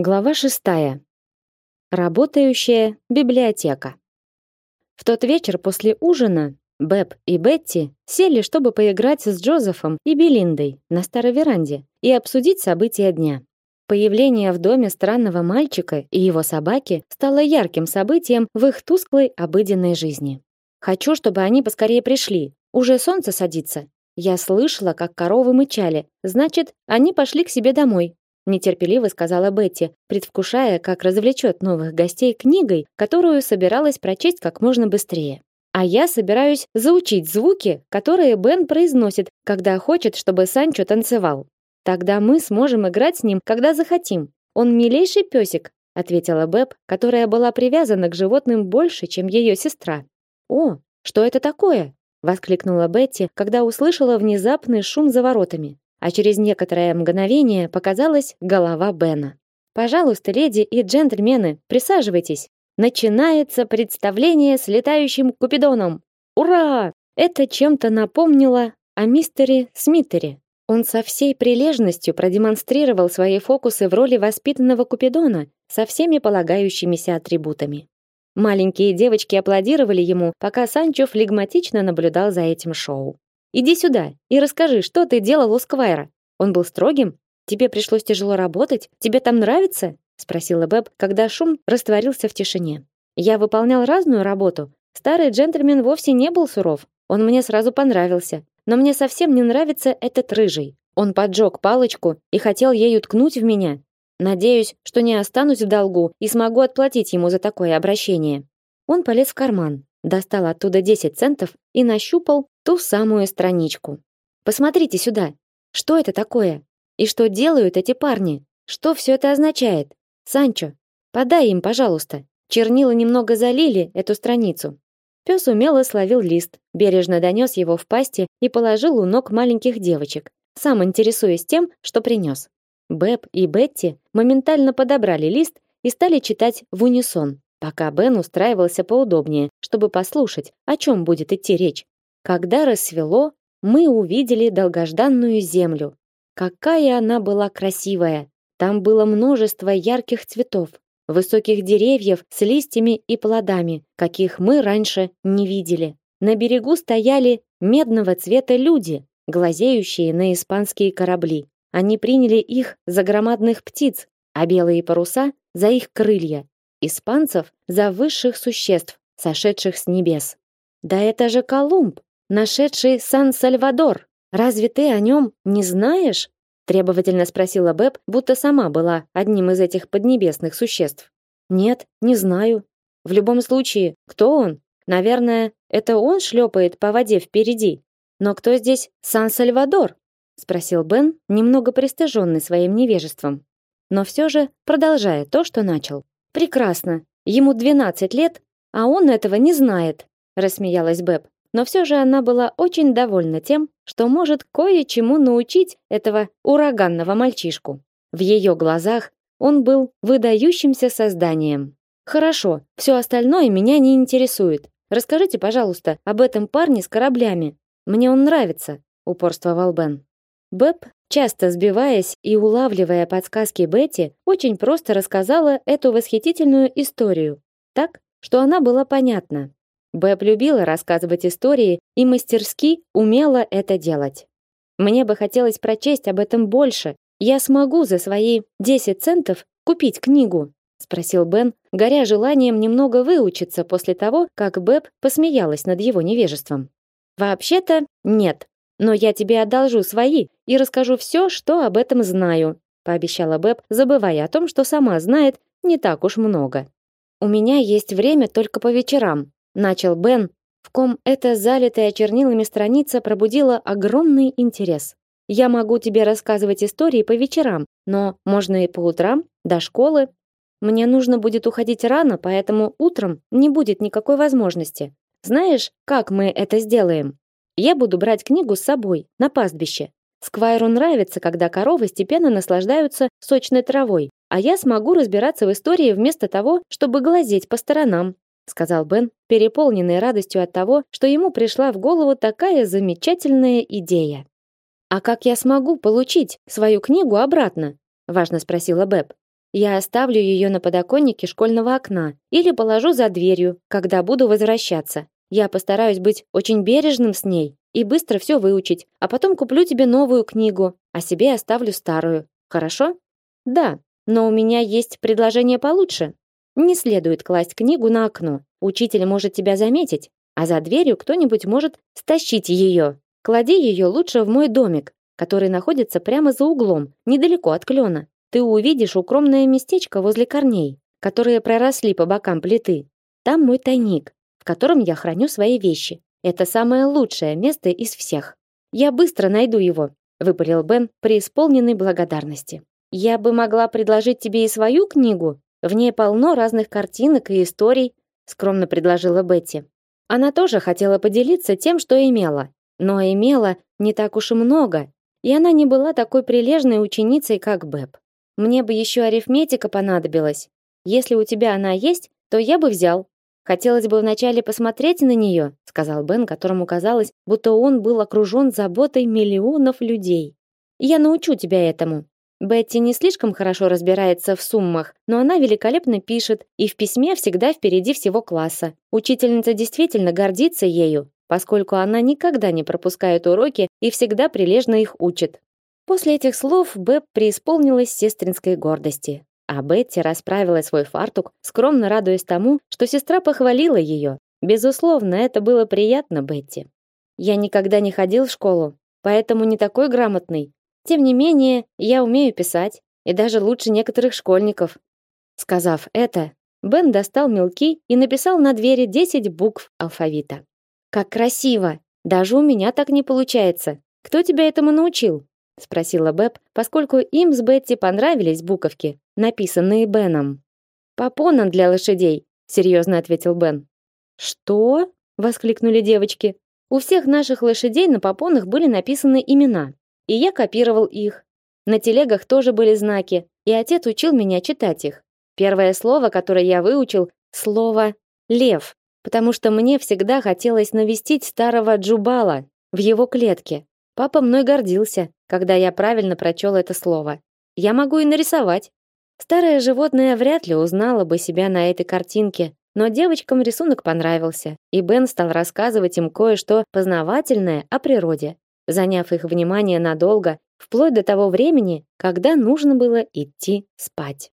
Глава шестая. Работающая библиотека. В тот вечер после ужина Бэб и Бетти сели, чтобы поиграть с Джозефом и Белиндой на старой веранде и обсудить события дня. Появление в доме странного мальчика и его собаки стало ярким событием в их тусклой обыденной жизни. Хочу, чтобы они поскорее пришли. Уже солнце садится. Я слышала, как коровы мычали. Значит, они пошли к себе домой нетерпеливо сказала Бетти, предвкушая, как развлечет новых гостей книгой, которую собиралась прочесть как можно быстрее. А я собираюсь заучить звуки, которые Бен произносит, когда хочет, чтобы Санчо танцевал. Тогда мы сможем играть с ним, когда захотим. Он милейший песик, ответила Бэб, которая была привязана к животным больше, чем ее сестра. О, что это такое? воскликнула Бетти, когда услышала внезапный шум за воротами а через некоторое мгновение показалась голова Бена. Пожалуйста, леди и джентльмены, присаживайтесь. Начинается представление с летающим купидоном. Ура! Это чем-то напомнило о мистере Смитере. Он со всей прилежностью продемонстрировал свои фокусы в роли воспитанного купидона со всеми полагающимися атрибутами. Маленькие девочки аплодировали ему, пока Санчо флегматично наблюдал за этим шоу. Иди сюда и расскажи, что ты делал у Сквайра. Он был строгим? Тебе пришлось тяжело работать? Тебе там нравится? спросила Бэб, когда шум растворился в тишине. Я выполнял разную работу. Старый джентльмен вовсе не был суров. Он мне сразу понравился. Но мне совсем не нравится этот рыжий. Он поджег палочку и хотел ею ткнуть в меня. Надеюсь, что не останусь в долгу и смогу отплатить ему за такое обращение. Он полез в карман, достал оттуда 10 центов и нащупал ту самую страничку. Посмотрите сюда. Что это такое? И что делают эти парни? Что все это означает? Санчо, подай им, пожалуйста. Чернила немного залили эту страницу. Пес умело словил лист, бережно донес его в пасти и положил у ног маленьких девочек, сам интересуясь тем, что принес. Бэб и Бетти моментально подобрали лист и стали читать в унисон, пока Бен устраивался поудобнее, чтобы послушать, о чем будет идти речь. Когда рассвело, мы увидели долгожданную землю. Какая она была красивая! Там было множество ярких цветов, высоких деревьев с листьями и плодами, каких мы раньше не видели. На берегу стояли медного цвета люди, глазеющие на испанские корабли. Они приняли их за громадных птиц, а белые паруса за их крылья. Испанцев за высших существ, сошедших с небес. Да это же Колумб, нашедший Сан-Сальвадор. Разве ты о нем не знаешь? требовательно спросила Бэб, будто сама была одним из этих поднебесных существ. Нет, не знаю. В любом случае, кто он? Наверное, это он шлепает по воде впереди. Но кто здесь Сан-Сальвадор? спросил Бен, немного пристыженный своим невежеством, но все же продолжая то, что начал. Прекрасно. Ему 12 лет, а он этого не знает, рассмеялась Бэб но все же она была очень довольна тем, что может кое-чему научить этого ураганного мальчишку. В ее глазах он был выдающимся созданием. Хорошо, все остальное меня не интересует. Расскажите, пожалуйста, об этом парне с кораблями. Мне он нравится, упорствовал Бен. Бэб, часто сбиваясь и улавливая подсказки Бетти, очень просто рассказала эту восхитительную историю, так, что она была понятна. Бэб любила рассказывать истории и мастерски умела это делать. Мне бы хотелось прочесть об этом больше. Я смогу за свои 10 центов купить книгу, спросил Бен, горя желанием немного выучиться после того, как Бэб посмеялась над его невежеством. Вообще-то нет, но я тебе одолжу свои и расскажу все, что об этом знаю, пообещала Бэб, забывая о том, что сама знает не так уж много. У меня есть время только по вечерам, начал Бен, в ком эта залитая чернилами страница пробудила огромный интерес. Я могу тебе рассказывать истории по вечерам, но можно и по утрам, до школы. Мне нужно будет уходить рано, поэтому утром не будет никакой возможности. Знаешь, как мы это сделаем? Я буду брать книгу с собой на пастбище. Сквайру нравится, когда коровы степенно наслаждаются сочной травой, а я смогу разбираться в истории вместо того, чтобы глазеть по сторонам сказал Бен, переполненный радостью от того, что ему пришла в голову такая замечательная идея. А как я смогу получить свою книгу обратно? важно спросила Бэб. Я оставлю ее на подоконнике школьного окна или положу за дверью, когда буду возвращаться. Я постараюсь быть очень бережным с ней и быстро все выучить, а потом куплю тебе новую книгу, а себе оставлю старую. Хорошо? Да, но у меня есть предложение получше. Не следует класть книгу на окно. Учитель может тебя заметить, а за дверью кто-нибудь может стащить ее. Клади ее лучше в мой домик, который находится прямо за углом, недалеко от клена. Ты увидишь укромное местечко возле корней, которые проросли по бокам плиты. Там мой тайник, в котором я храню свои вещи. Это самое лучшее место из всех. Я быстро найду его, выпалил Бен, преисполненный благодарности. Я бы могла предложить тебе и свою книгу. В ней полно разных картинок и историй, скромно предложила Бетти. Она тоже хотела поделиться тем, что имела, но имела не так уж и много, и она не была такой прилежной ученицей, как Бэб. Мне бы еще арифметика понадобилась. Если у тебя она есть, то я бы взял. Хотелось бы вначале посмотреть на нее, сказал Бен, которому казалось, будто он был окружен заботой миллионов людей. Я научу тебя этому. Бетти не слишком хорошо разбирается в суммах, но она великолепно пишет и в письме всегда впереди всего класса. Учительница действительно гордится ею, поскольку она никогда не пропускает уроки и всегда прилежно их учит. После этих слов Бэб преисполнилась сестринской гордости, а Бетти расправила свой фартук, скромно радуясь тому, что сестра похвалила ее. Безусловно, это было приятно Бетти. Я никогда не ходил в школу, поэтому не такой грамотный, тем не менее, я умею писать, и даже лучше некоторых школьников. Сказав это, Бен достал мелки и написал на двери 10 букв алфавита. Как красиво! Даже у меня так не получается. Кто тебя этому научил? спросила Бэб, поскольку им с Бетти понравились буковки, написанные Беном. Попона для лошадей, серьезно ответил Бен. Что? воскликнули девочки. У всех наших лошадей на попонах были написаны имена и я копировал их. На телегах тоже были знаки, и отец учил меня читать их. Первое слово, которое я выучил, слово лев, потому что мне всегда хотелось навестить старого Джубала в его клетке. Папа мной гордился, когда я правильно прочел это слово. Я могу и нарисовать. Старое животное вряд ли узнало бы себя на этой картинке, но девочкам рисунок понравился, и Бен стал рассказывать им кое-что познавательное о природе заняв их внимание надолго, вплоть до того времени, когда нужно было идти спать.